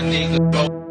I need a go.